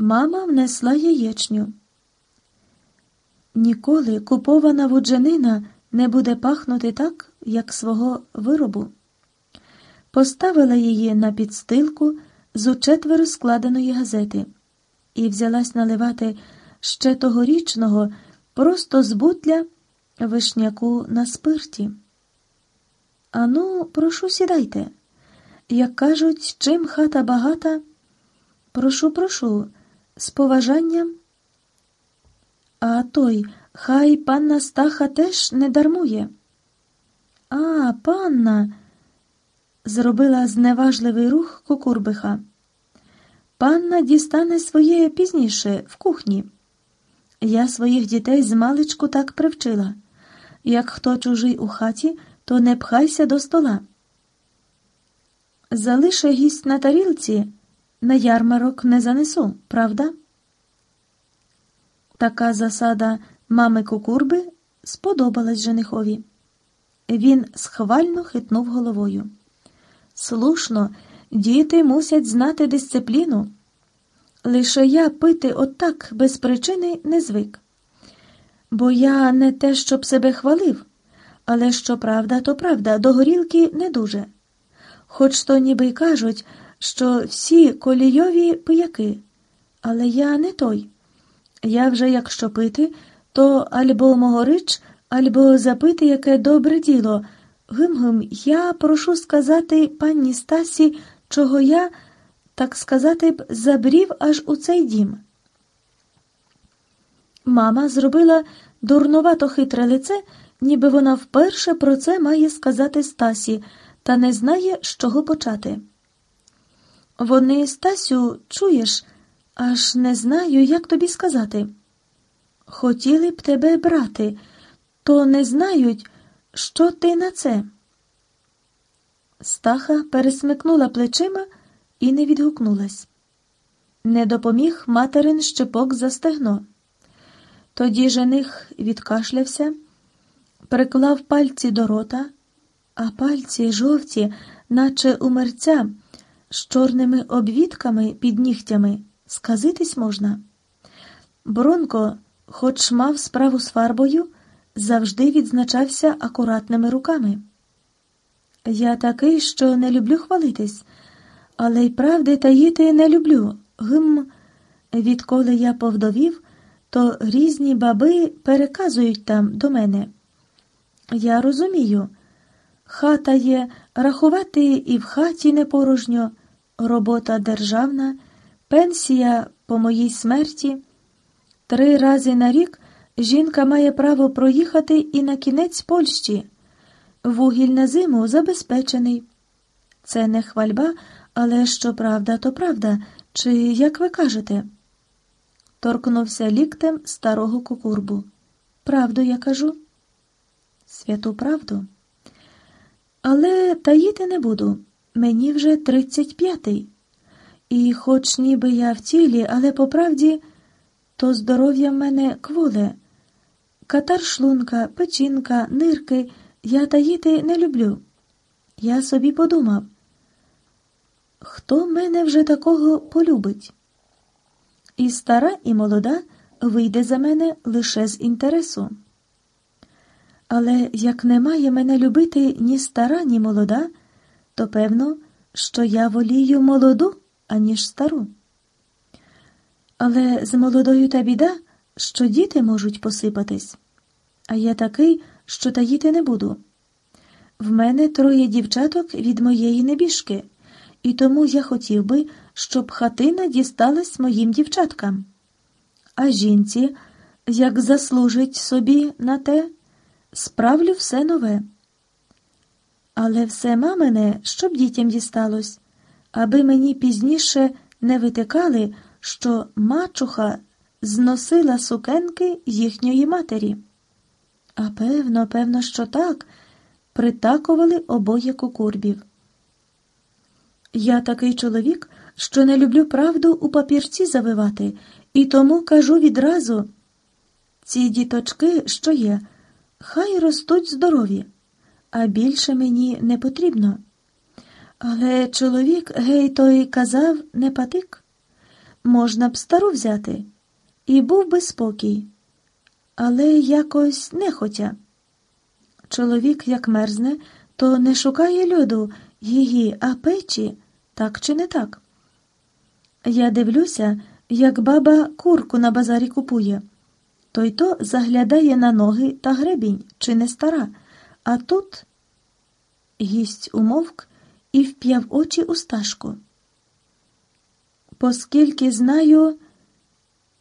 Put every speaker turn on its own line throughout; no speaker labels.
Мама внесла яєчню. Ніколи купована вуджанина не буде пахнути так, як свого виробу. Поставила її на підстилку з учетверо складеної газети і взялась наливати ще тогорічного просто з бутля вишняку на спирті. Ану, прошу, сідайте. Як кажуть, чим хата багата, прошу, прошу, з поважанням. А той, хай панна Стаха теж не дармує. А, панна, зробила зневажливий рух кукурбиха. Панна дістане своє пізніше в кухні. Я своїх дітей з маличку так привчила. Як хто чужий у хаті, то не пхайся до стола. Залише гість на тарілці, на ярмарок не занесу, правда? Така засада мами кукурби сподобалась женихові. Він схвально хитнув головою. Слушно, діти мусять знати дисципліну. Лише я пити отак без причини не звик. Бо я не те, щоб себе хвалив, але що правда, то правда, до горілки не дуже. Хоч то ніби й кажуть, що всі колійові пияки, але я не той. Я вже якщо пити, то альбо могорич, альбо запити яке добре діло. Гим-гим, я прошу сказати пані Стасі, чого я, так сказати б, забрів аж у цей дім. Мама зробила дурнувато хитре лице, ніби вона вперше про це має сказати Стасі, та не знає, з чого почати. Вони, Стасю, чуєш, аж не знаю, як тобі сказати. Хотіли б тебе брати, то не знають, що ти на це. Стаха пересмикнула плечима і не відгукнулась. Не допоміг материн щепок за стегно. Тоді жених відкашлявся, приклав пальці до рота, а пальці жовті, наче у мерця, з чорними обвідками під нігтями, сказитись можна. Бронко, хоч мав справу з фарбою, завжди відзначався акуратними руками. Я такий, що не люблю хвалитись, але й правди таїти не люблю. Гм, відколи я повдовів, то різні баби переказують там до мене. Я розумію, хата є, рахувати і в хаті не порожньо, робота державна, пенсія по моїй смерті. Три рази на рік жінка має право проїхати і на кінець Польщі. Вугіль на зиму забезпечений. Це не хвальба, але що правда, то правда, чи як ви кажете? Торкнувся ліктем старого кукурбу. Правду я кажу? Святу правду. Але таїти не буду. Мені вже тридцять п'ятий. І хоч ніби я в тілі, але по правді, то здоров'я в мене кволе. Катар шлунка, печінка, нирки я таїти не люблю. Я собі подумав, хто мене вже такого полюбить? І стара, і молода вийде за мене лише з інтересу. Але як немає мене любити ні стара, ні молода, то певно, що я волію молоду, аніж стару. Але з молодою та біда, що діти можуть посипатись, а я такий, що таїти не буду. В мене троє дівчаток від моєї небіжки, і тому я хотів би, щоб хатина дісталась моїм дівчаткам. А жінці, як заслужить собі на те, справлю все нове. Але все мамине, щоб дітям дісталось, аби мені пізніше не витикали, що мачуха зносила сукенки їхньої матері. А певно, певно, що так, притакували обоє кукурбів. Я такий чоловік, що не люблю правду у папірці завивати, і тому кажу відразу ці діточки, що є, хай ростуть здорові, а більше мені не потрібно. Але чоловік, гей, той казав, не патик. Можна б стару взяти, і був би спокій, але якось нехотя. Чоловік, як мерзне, то не шукає льоду, її, а печі, так чи не так? Я дивлюся, як баба курку на базарі купує. Той то заглядає на ноги та гребінь, чи не стара, а тут гість умовк і вп'яв очі у сташку. Поскільки знаю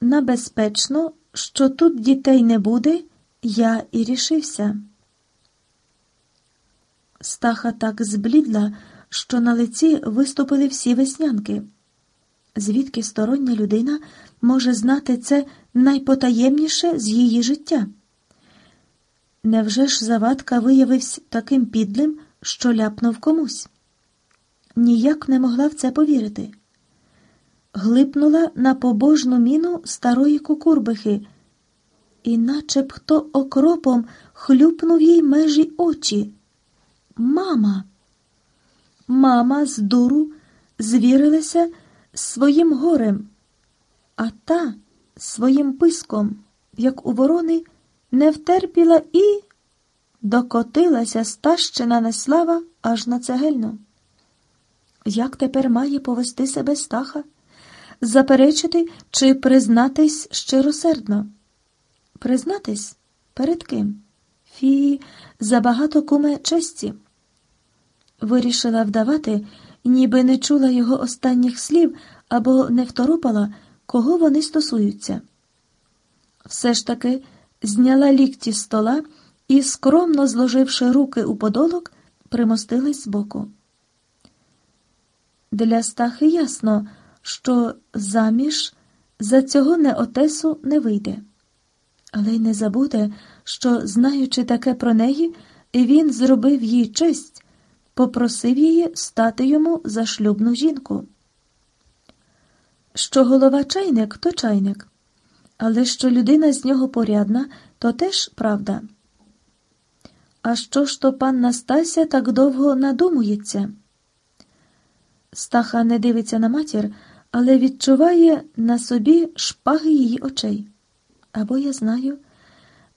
набезпечно, що тут дітей не буде, я і рішився. Стаха так зблідла, що на лиці виступили всі веснянки. Звідки стороння людина може знати це найпотаємніше з її життя? Невже ж Завадка виявився таким підлим, що ляпнув комусь? Ніяк не могла в це повірити. Глипнула на побожну міну старої кукурбихи, і наче б хто окропом хлюпнув їй межі очі. Мама. Мама з дуру звірилася своїм горем, а та своїм писком, як у ворони, не втерпіла і докотилася стащена неслава аж на цегельну. Як тепер має повести себе стаха? Заперечити чи признатись щиросердно? Признатись перед ким? Фі, забагато куме честі. Вирішила вдавати, ніби не чула його останніх слів або не второпала, кого вони стосуються. Все ж таки зняла лікті з стола і, скромно зложивши руки у подолок, примостилась збоку. Для Стахи ясно, що заміж за цього неотесу не вийде, але й не забуде, що, знаючи таке про неї, він зробив їй честь, попросив її стати йому за шлюбну жінку. Що голова чайник, то чайник, але що людина з нього порядна, то теж правда. А що ж то пан Настася так довго надумується? Стаха не дивиться на матір, але відчуває на собі шпаги її очей. Або я знаю,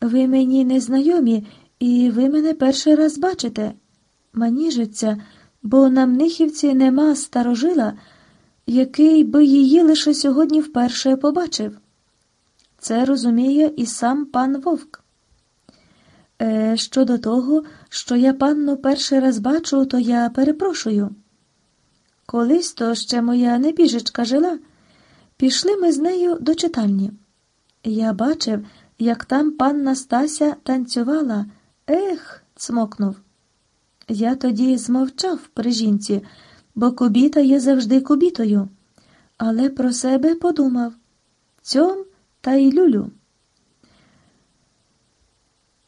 ви мені не знайомі, і ви мене перший раз бачите. Маніжиться, бо на Мнихівці нема старожила, який би її лише сьогодні вперше побачив. Це розуміє і сам пан Вовк. Е, Щодо того, що я панну перший раз бачу, то я перепрошую. Колись то ще моя небіжечка жила. Пішли ми з нею до читальні. Я бачив, як там панна Стася танцювала. Ех, цмокнув. Я тоді змовчав при жінці, бо кубіта є завжди кубітою, але про себе подумав цьом та й люлю.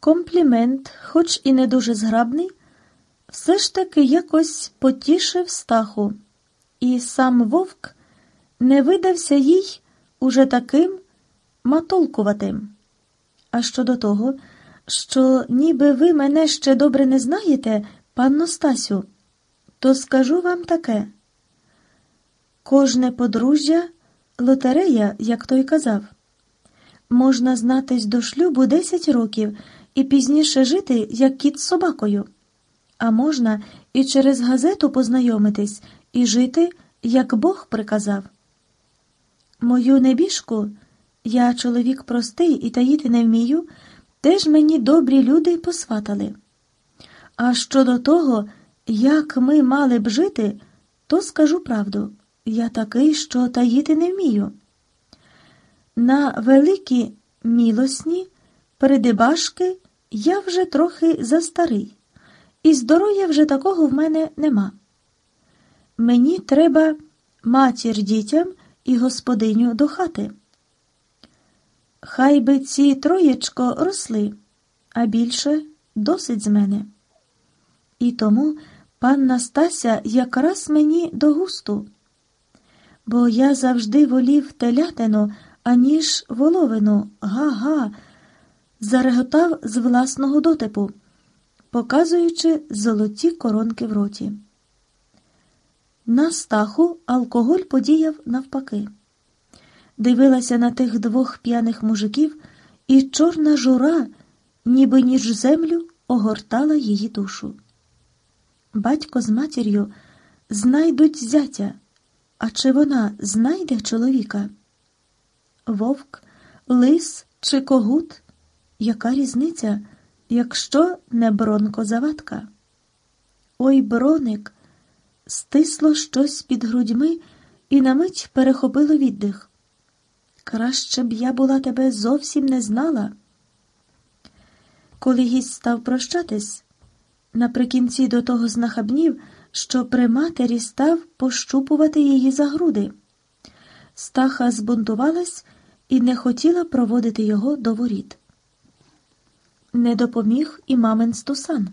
Комплімент, хоч і не дуже зграбний, все ж таки якось потішив стаху, і сам вовк не видався їй уже таким матолкуватим. А щодо того, що ніби ви мене ще добре не знаєте, панно Стасю, то скажу вам таке. Кожне подружжя лотерея, як той казав, можна знатись до шлюбу 10 років і пізніше жити, як кіт з собакою, а можна і через газету познайомитись і жити, як Бог приказав. Мою небіжку, я чоловік простий і таїти не вмію, теж мені добрі люди посватали. А щодо того, як ми мали б жити, то скажу правду я такий, що таїти не вмію. На великі мілосні передибашки я вже трохи застарий, і здоров'я вже такого в мене нема. Мені треба матір дітям і господиню до хати. Хай би ці троєчко росли, а більше досить з мене. І тому панна Стася якраз мені до густу, бо я завжди волів телятину, аніж воловину, га-га, зареготав з власного дотипу, показуючи золоті коронки в роті. На стаху алкоголь подіяв навпаки. дивилася на тих двох п'яних мужиків, і чорна жура, ніби ніж землю, огортала її душу. Батько з матір'ю знайдуть зятя, а чи вона знайде чоловіка? Вовк, лис чи когут? Яка різниця, якщо не бронкозаватка? Ой, броник, стисло щось під грудьми і на мить перехопило віддих. Краще б я була тебе зовсім не знала. Коли гість став прощатись, наприкінці до того знахабнів, що при матері став пощупувати її за груди. Стаха збунтувалась і не хотіла проводити його до воріт. Не допоміг і мамин стусан.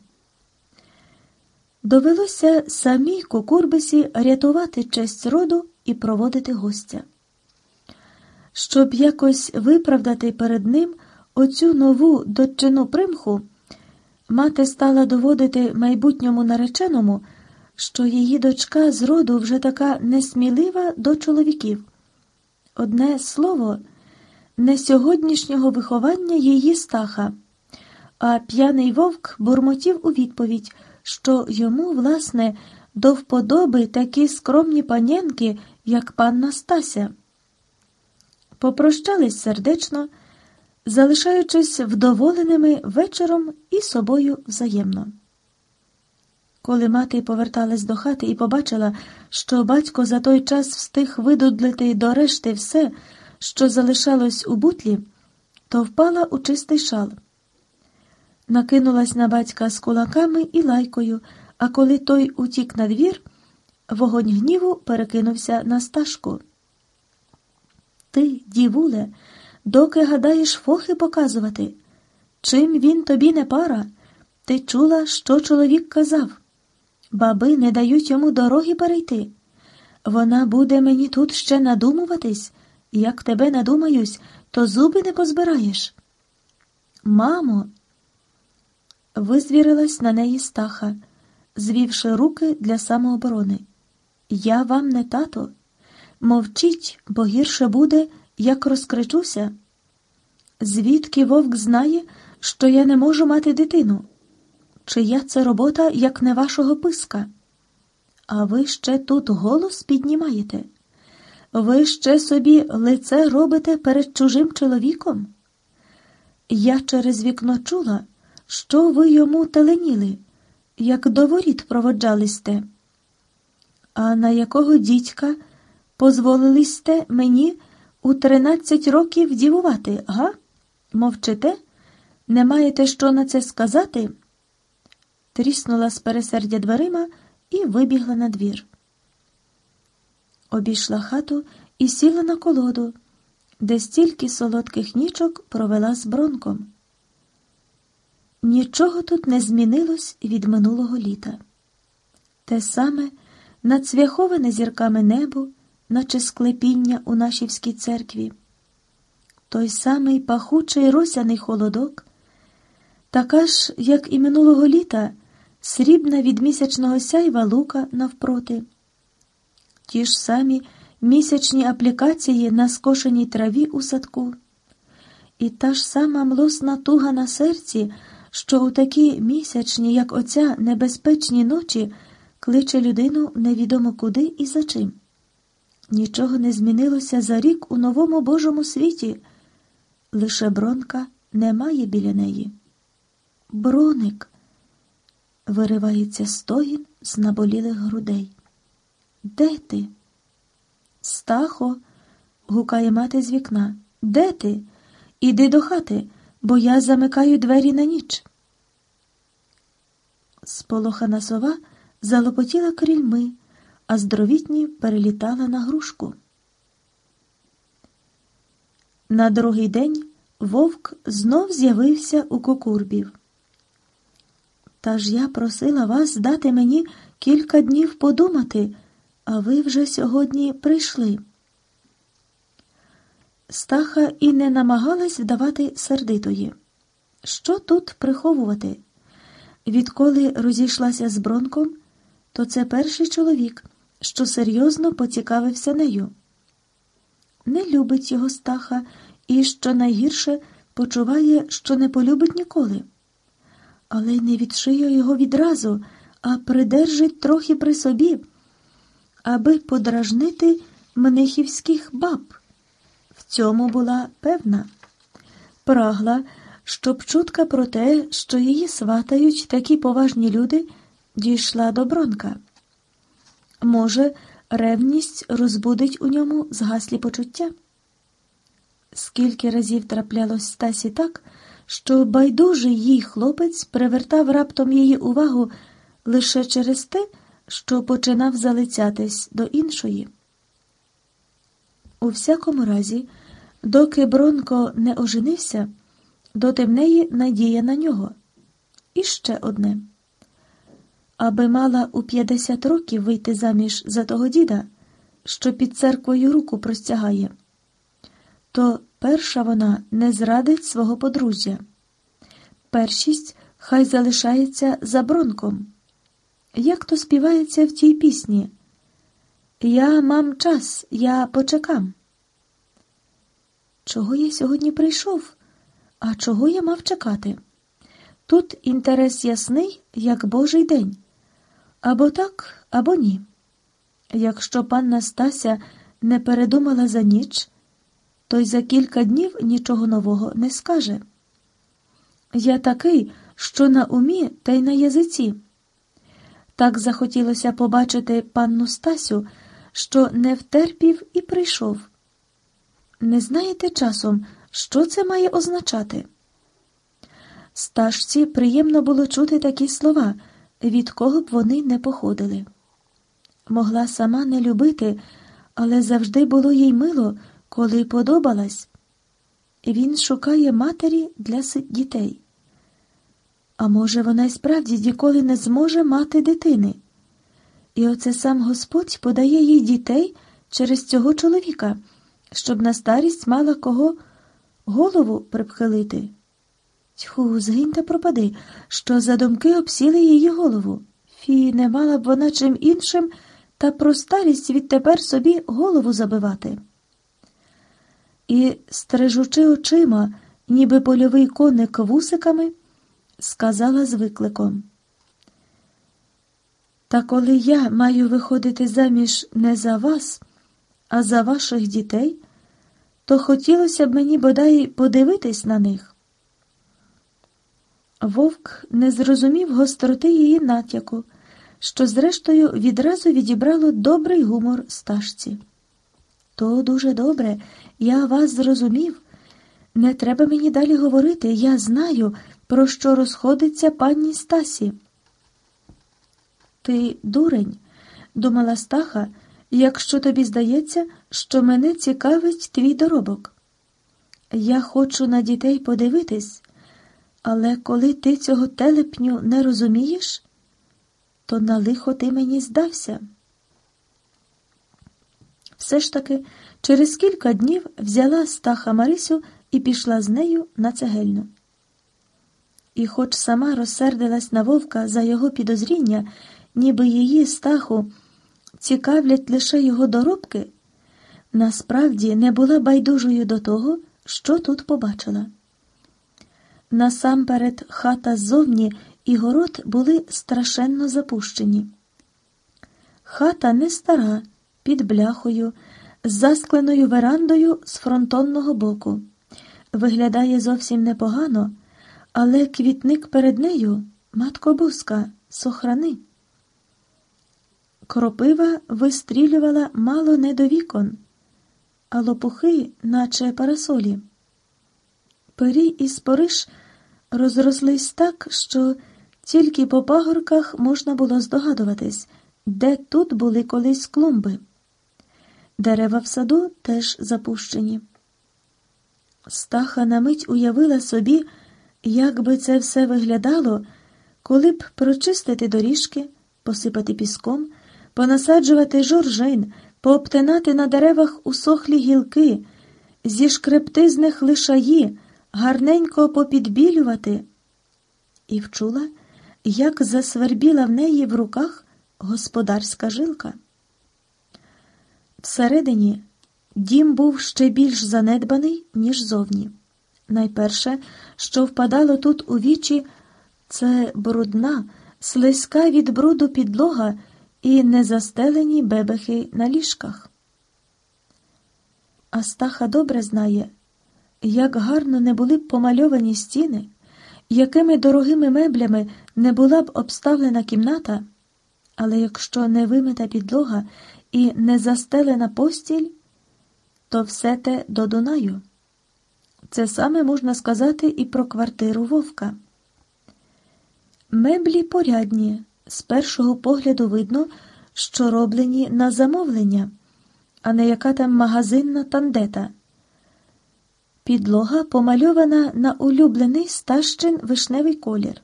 Довелося самій кукурбисі рятувати честь роду і проводити гостя. Щоб якось виправдати перед ним оцю нову дочину примху, мати стала доводити майбутньому нареченому, що її дочка з роду вже така несмілива до чоловіків. Одне слово, не сьогоднішнього виховання її стаха, а п'яний вовк бурмотів у відповідь, що йому, власне, до вподоби такі скромні панянки, як панна Стася. Попрощались сердечно, залишаючись вдоволеними вечором і собою взаємно. Коли мати поверталась до хати і побачила, що батько за той час встиг видудлити до решти все, що залишалось у бутлі, то впала у чистий шал. Накинулась на батька з кулаками і лайкою, а коли той утік на двір, вогонь гніву перекинувся на сташку. Ти, дівуле, доки гадаєш фохи показувати. Чим він тобі не пара? Ти чула, що чоловік казав? Баби не дають йому дороги перейти. Вона буде мені тут ще надумуватись, як тебе надумаюсь, то зуби не позбираєш. Мамо, визвірилась на неї стаха, звівши руки для самооборони. Я вам не тато. Мовчіть, бо гірше буде, як розкричуся. Звідки вовк знає, що я не можу мати дитину? Чия це робота, як не вашого писка? А ви ще тут голос піднімаєте? Ви ще собі лице робите перед чужим чоловіком? Я через вікно чула, що ви йому теленіли, як до воріт проводжалисте. А на якого дідька позволилисте мені у тринадцять років дівувати, га? Мовчите? Не маєте що на це сказати? Тріснула з пересердя дверима і вибігла на двір. Обійшла хату і сіла на колоду, де стільки солодких нічок провела з бронком. Нічого тут не змінилось від минулого літа. Те саме нацвяховане зірками небо, наче склепіння у нашівській церкві, той самий пахучий росяний холодок, така ж, як і минулого літа, срібна від місячного сяйва лука навпроти, ті ж самі місячні аплікації на скошеній траві у садку, і та ж сама млосна туга на серці що у такі місячні, як оця небезпечні ночі, кличе людину невідомо куди і за чим. Нічого не змінилося за рік у новому Божому світі, лише бронка немає біля неї. Броник, виривається стогін з наболілих грудей. Де ти? Стахо, гукає мати з вікна. Де ти? Іди до хати бо я замикаю двері на ніч. Сполохана сова залопотіла крильми, а здоровітні перелітала на грушку. На другий день вовк знов з'явився у кукурбів. Та ж я просила вас дати мені кілька днів подумати, а ви вже сьогодні прийшли. Стаха і не намагалась вдавати сердитої. Що тут приховувати? Відколи розійшлася з бронком, то це перший чоловік, що серйозно поцікавився нею. не любить його стаха і, що найгірше, почуває, що не полюбить ніколи. Але не відшиє його відразу, а придержить трохи при собі, аби подражнити мнихівських баб. В цьому була певна. Прагла, щоб чутка про те, що її сватають такі поважні люди, дійшла до Бронка. Може, ревність розбудить у ньому згаслі почуття. Скільки разів траплялось Стасі так, що байдужий їй хлопець привертав раптом її увагу лише через те, що починав залицятись до іншої. У всякому разі, доки Бронко не оженився, доти в неї надія на нього. І ще одне. Аби мала у 50 років вийти заміж за того діда, що під церквою руку простягає, то перша вона не зрадить свого подружжя. Першість хай залишається за бронком. Як то співається в тій пісні? Я мам час, я почекам. Чого я сьогодні прийшов? А чого я мав чекати? Тут інтерес ясний, як божий день. Або так, або ні. Якщо панна Стася не передумала за ніч, то й за кілька днів нічого нового не скаже. Я такий, що на умі та й на язиці. Так захотілося побачити панну Стасю, що не втерпів і прийшов. Не знаєте часом, що це має означати? Сташці приємно було чути такі слова, від кого б вони не походили. Могла сама не любити, але завжди було їй мило, коли подобалась. Він шукає матері для дітей. А може, вона й справді ніколи не зможе мати дитини. І оце сам Господь подає їй дітей через цього чоловіка, щоб на старість мала кого голову припхилити. Тьху, згинь та пропади, що за думки обсіли її голову. Фі, не мала б вона чим іншим та про старість відтепер собі голову забивати. І, стрижучи очима, ніби польовий коник вусиками, сказала з викликом. Та коли я маю виходити заміж не за вас, а за ваших дітей, то хотілося б мені бодай подивитись на них. Вовк не зрозумів гостроти її натяку, що, зрештою, відразу відібрало добрий гумор стажці. То дуже добре, я вас зрозумів. Не треба мені далі говорити, я знаю, про що розходиться пані Стасі. Ти дурень, думала Стаха, якщо тобі здається, що мене цікавить твій доробок. Я хочу на дітей подивитись, але коли ти цього телепню не розумієш, то на лихо ти мені здався. Все ж таки, через кілька днів взяла Стаха Марисю і пішла з нею на цегельну. І, хоч сама розсердилась на вовка за його підозріння, ніби її стаху цікавлять лише його доробки, насправді не була байдужою до того, що тут побачила. Насамперед хата ззовні і город були страшенно запущені. Хата не стара, під бляхою, з заскленою верандою з фронтонного боку. Виглядає зовсім непогано, але квітник перед нею матко буска, сохрани. Кропива вистрілювала мало не до вікон, а лопухи, наче парасолі. Пирій і спориш розрослись так, що тільки по пагорках можна було здогадуватись, де тут були колись клумби. Дерева в саду теж запущені. Стаха на мить уявила собі, як би це все виглядало, коли б прочистити доріжки, посипати піском, понасаджувати жоржин, пообтинати на деревах усохлі гілки, зішкребти з них лишаї, гарненько попідбілювати. І вчула, як засвербіла в неї в руках господарська жилка. Всередині Дім був ще більш занедбаний, ніж зовні. Найперше, що впадало тут у вічі, це брудна, слизька від бруду підлога і незастелені бебехи на ліжках. Астаха добре знає, як гарно не були б помальовані стіни, якими дорогими меблями не була б обставлена кімната, але якщо не вимита підлога і не застелена постіль, то все те до Дунаю. Це саме можна сказати і про квартиру Вовка. Меблі порядні, з першого погляду видно, що роблені на замовлення, а не яка там магазинна тандета. Підлога помальована на улюблений стащин вишневий колір.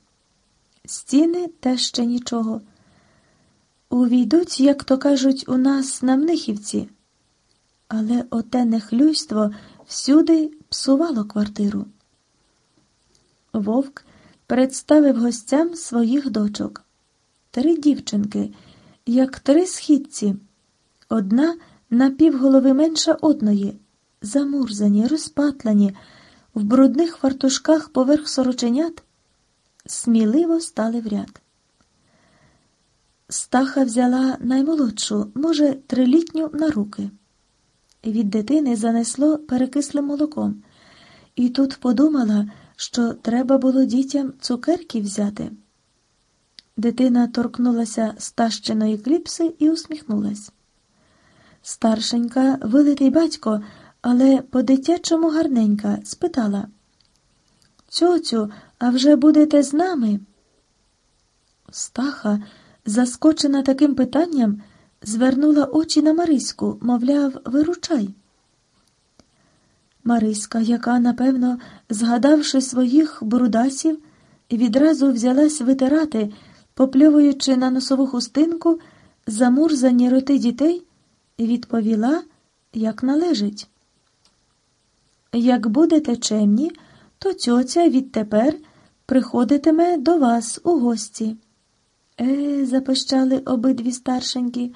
Стіни теж ще нічого. Увійдуть, як то кажуть, у нас на Мнихівці. Але оте нехлюйство всюди псувало квартиру. Вовк представив гостям своїх дочок. Три дівчинки, як три східці, одна на півголови менша одної, замурзані, розпатлані, в брудних фартушках поверх сороченят, сміливо стали в ряд. Стаха взяла наймолодшу, може, трилітню на руки. Від дитини занесло перекислим молоком, і тут подумала, що треба було дітям цукерки взяти. Дитина торкнулася стащеної кліпси і усміхнулась. Старшенька, вилитий батько, але по-дитячому гарненька, спитала Цьоцю, а вже будете з нами? Стаха, заскочена таким питанням, звернула очі на Мариську, мовляв, виручай. Мариська, яка, напевно, згадавши своїх брудасів, відразу взялась витирати, попльовуючи на носову хустинку замурзані роти дітей, відповіла, як належить. Як будете чемні, то цьоця відтепер приходитиме до вас у гості. Е, запищали обидві старшенькі,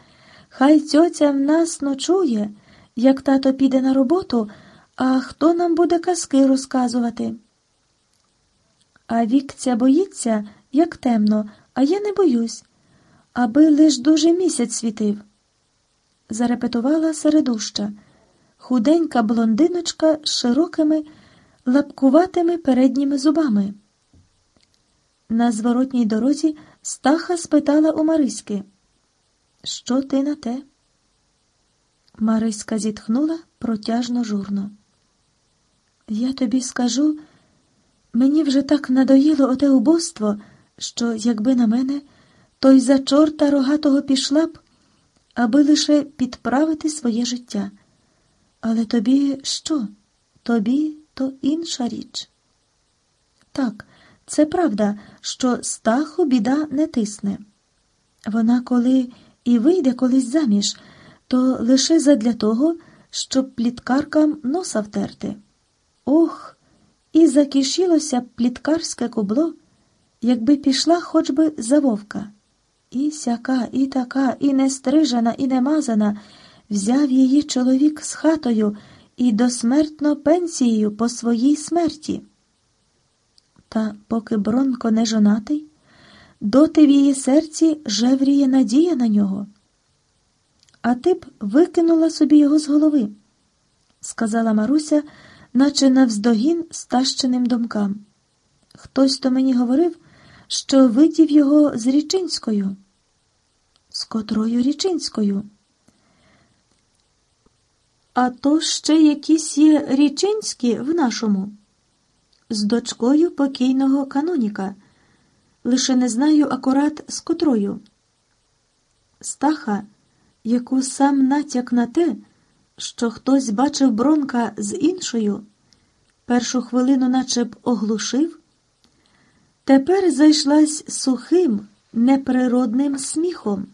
хай цьоця в нас ночує, як тато піде на роботу, а хто нам буде казки розказувати? А вікця боїться, як темно, а я не боюсь, аби лиш дуже місяць світив. Зарепетувала середуща, худенька блондиночка з широкими, лапкуватими передніми зубами. На зворотній дорозі Стаха спитала у Мариськи, що ти на те? Мариська зітхнула протяжно журно. Я тобі скажу, мені вже так надоїло оте убоство, що, якби на мене, то й за чорта рогатого пішла б, аби лише підправити своє життя. Але тобі що? Тобі то інша річ. Так, це правда, що стаху біда не тисне. Вона, коли і вийде колись заміж, то лише задля того, щоб пліткаркам носа втерти. Ох, і закішілося пліткарське кубло, якби пішла хоч би за вовка. І сяка, і така, і не стрижена, і не мазана, взяв її чоловік з хатою і досмертно пенсією по своїй смерті. Та поки Бронко не жонатий, доти в її серці жевріє надія на нього. А ти б викинула собі його з голови, сказала Маруся, наче навздогін стащеним думкам. Хтось то мені говорив, що видів його з Річинською. З котрою Річинською? А то ще якісь є Річинські в нашому, з дочкою покійного каноніка. Лише не знаю акурат з котрою. Стаха, яку сам натяк на те, що хтось бачив бронка з іншою, першу хвилину наче б оглушив, тепер зайшлась сухим, неприродним сміхом.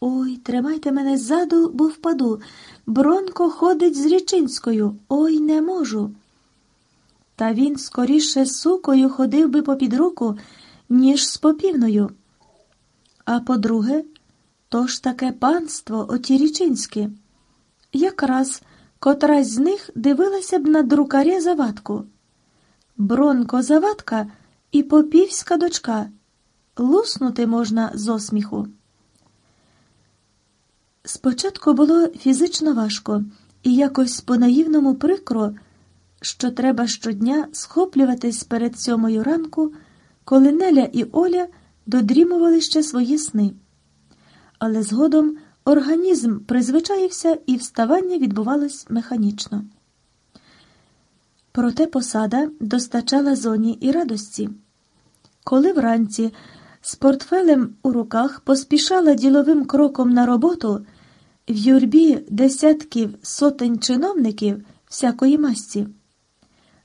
Ой, тримайте мене ззаду, бо впаду. Бронко ходить з Річинською. Ой, не можу. Та він скоріше сукою ходив би попід руку, ніж з попівною. А по-друге, то ж таке панство оті Річинське. Якраз котрась з них дивилася б на друкаря завадку. Бронко завадка і попівська дочка. Луснути можна з осміху. Спочатку було фізично важко і якось по-наївному прикро, що треба щодня схоплюватись перед сьомою ранку, коли Неля і Оля додрімували ще свої сни. Але згодом організм призвичаївся і вставання відбувалось механічно. Проте посада достачала зоні і радості. Коли вранці з портфелем у руках поспішала діловим кроком на роботу в юрбі десятків сотень чиновників всякої масті,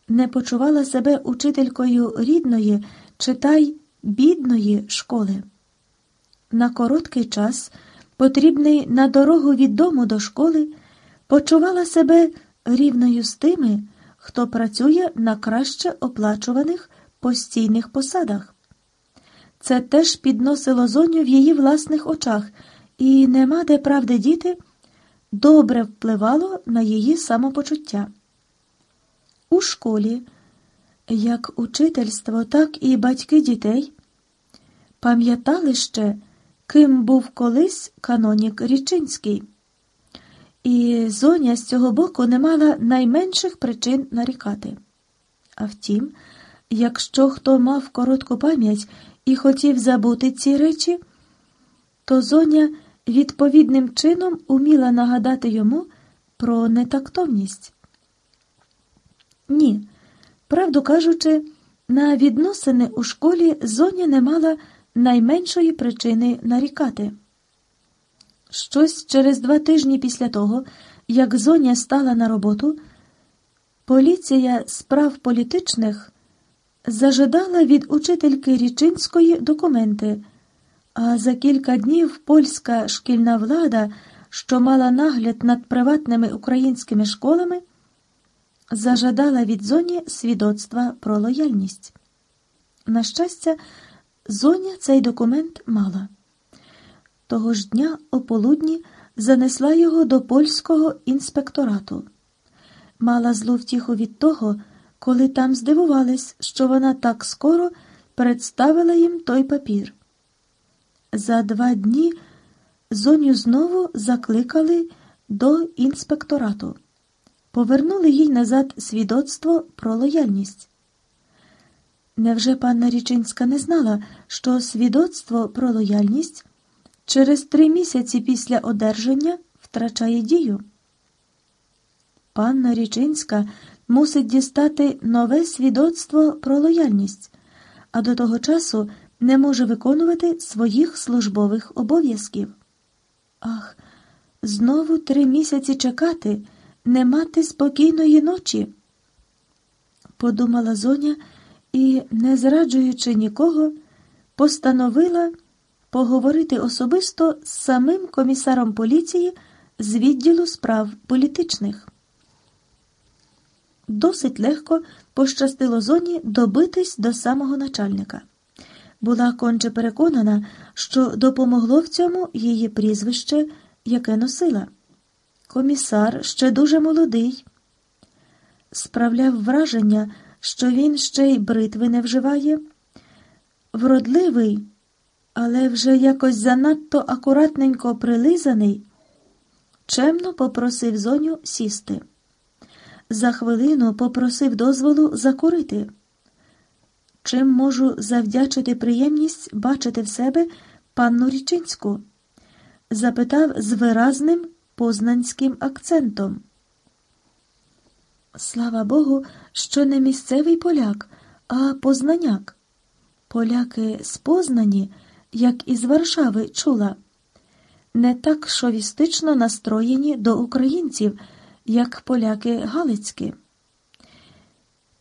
не почувала себе учителькою рідної, читай бідної школи. На короткий час, потрібний на дорогу від дому до школи, почувала себе рівною з тими, хто працює на краще оплачуваних постійних посадах. Це теж підносило зоню в її власних очах, і нема де правди діти добре впливало на її самопочуття. У школі, як учительство, так і батьки дітей пам'ятали ще, ким був колись канонік Річинський. І зоня з цього боку не мала найменших причин нарікати. А втім, якщо хто мав коротку пам'ять і хотів забути ці речі, то зоня відповідним чином уміла нагадати йому про нетактовність. Ні, правду кажучи, на відносини у школі зоня не мала найменшої причини нарікати. Щось через два тижні після того, як зоня стала на роботу, поліція справ політичних зажидала від учительки Річинської документи, а за кілька днів польська шкільна влада, що мала нагляд над приватними українськими школами, зажадала від зоні свідоцтва про лояльність. На щастя, зоня цей документ мала. Того ж дня ополудні занесла його до польського інспекторату. Мала злу втіху від того, коли там здивувались, що вона так скоро представила їм той папір. За два дні зоню знову закликали до інспекторату, повернули їй назад свідоцтво про лояльність. Невже панна Річинська не знала, що свідоцтво про лояльність через три місяці після одержання втрачає дію? Панна Річинська мусить дістати нове свідоцтво про лояльність, а до того часу не може виконувати своїх службових обов'язків. Ах, знову три місяці чекати, не мати спокійної ночі, подумала зоня і, не зраджуючи нікого, постановила поговорити особисто з самим комісаром поліції з відділу справ політичних. Досить легко пощастило зоні добитись до самого начальника. Була конче переконана, що допомогло в цьому її прізвище, яке носила. Комісар ще дуже молодий, справляв враження, що він ще й бритви не вживає, вродливий, але вже якось занадто акуратненько прилизаний, чемно попросив зоню сісти. За хвилину попросив дозволу закурити. Чим можу завдячити приємність бачити в себе панну Річинську? запитав з виразним познанським акцентом. Слава Богу, що не місцевий поляк, а познаняк. Поляки з Познані, як із Варшави, чула, не так шовістично настроєні до українців, як поляки Галицькі.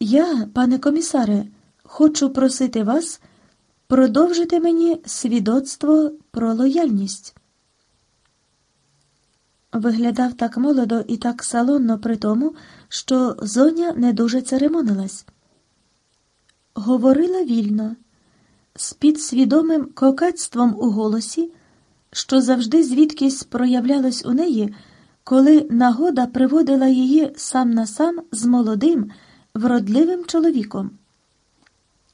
Я, пане комісаре, хочу просити вас продовжити мені свідоцтво про лояльність. Виглядав так молодо і так салонно при тому, що зоня не дуже церемонилась. Говорила вільно, з підсвідомим кокетством у голосі, що завжди звідкись проявлялось у неї, коли нагода приводила її сам на сам з молодим, вродливим чоловіком.